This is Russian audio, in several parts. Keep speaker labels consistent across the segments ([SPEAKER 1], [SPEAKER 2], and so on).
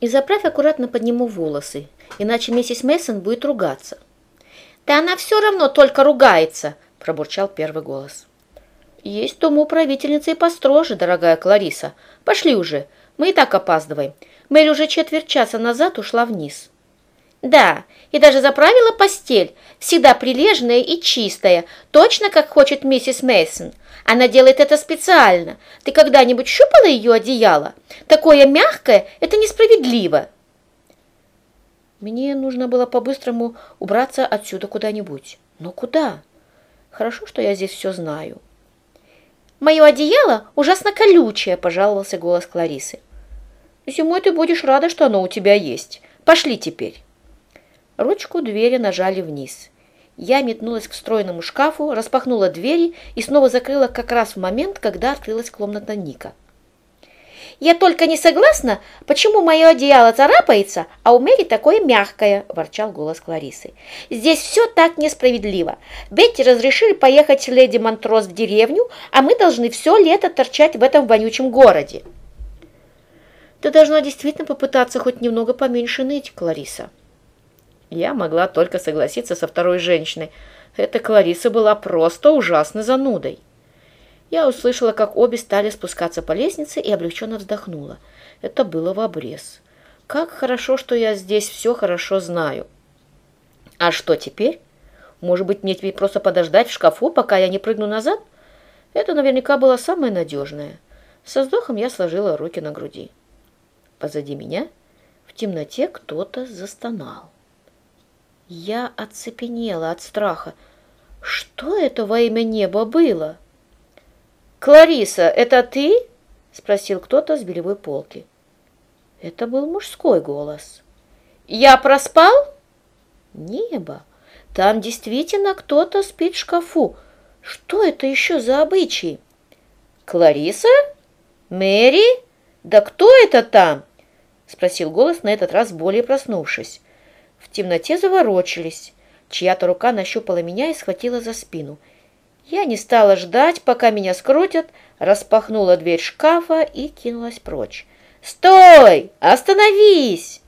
[SPEAKER 1] И заправь аккуратно под нему волосы, иначе миссис Мейсон будет ругаться. «Да она все равно только ругается!» – пробурчал первый голос. «Есть тому правительница и построже, дорогая Клариса. Пошли уже, мы и так опаздываем. Мэри уже четверть часа назад ушла вниз». «Да, и даже заправила постель, всегда прилежная и чистая, точно как хочет миссис Мейсон. Она делает это специально. Ты когда-нибудь щупала ее одеяло? Такое мягкое, это несправедливо». Мне нужно было по-быстрому убраться отсюда куда-нибудь. Но куда? Хорошо, что я здесь все знаю. «Мое одеяло ужасно колючее», – пожаловался голос Кларисы. «Зимой ты будешь рада, что оно у тебя есть. Пошли теперь». Ручку двери нажали вниз. Я метнулась к встроенному шкафу, распахнула двери и снова закрыла как раз в момент, когда открылась комната Ника. «Я только не согласна, почему мое одеяло царапается, а у Мэри такое мягкое», – ворчал голос Кларисы. «Здесь все так несправедливо. Бетти разрешили поехать леди Монтрос в деревню, а мы должны все лето торчать в этом вонючем городе». «Ты должна действительно попытаться хоть немного поменьше ныть, Клариса». Я могла только согласиться со второй женщиной. Эта Клариса была просто ужасной занудой. Я услышала, как обе стали спускаться по лестнице и облегченно вздохнула. Это было в обрез. Как хорошо, что я здесь все хорошо знаю. А что теперь? Может быть, мне теперь просто подождать в шкафу, пока я не прыгну назад? Это наверняка было самое надежное. Со вздохом я сложила руки на груди. Позади меня в темноте кто-то застонал. Я оцепенела от страха. Что это во имя неба было? «Клариса, это ты?» — спросил кто-то с белевой полки. Это был мужской голос. «Я проспал?» «Небо! Там действительно кто-то спит в шкафу. Что это еще за обычаи?» «Клариса? Мэри? Да кто это там?» — спросил голос, на этот раз более проснувшись. В темноте заворочились. Чья-то рука нащупала меня и схватила за спину — я не стала ждать, пока меня скрутят, распахнула дверь шкафа и кинулась прочь. «Стой! Остановись!»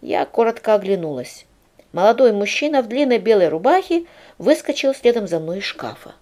[SPEAKER 1] Я коротко оглянулась. Молодой мужчина в длинной белой рубахе выскочил следом за мной из шкафа.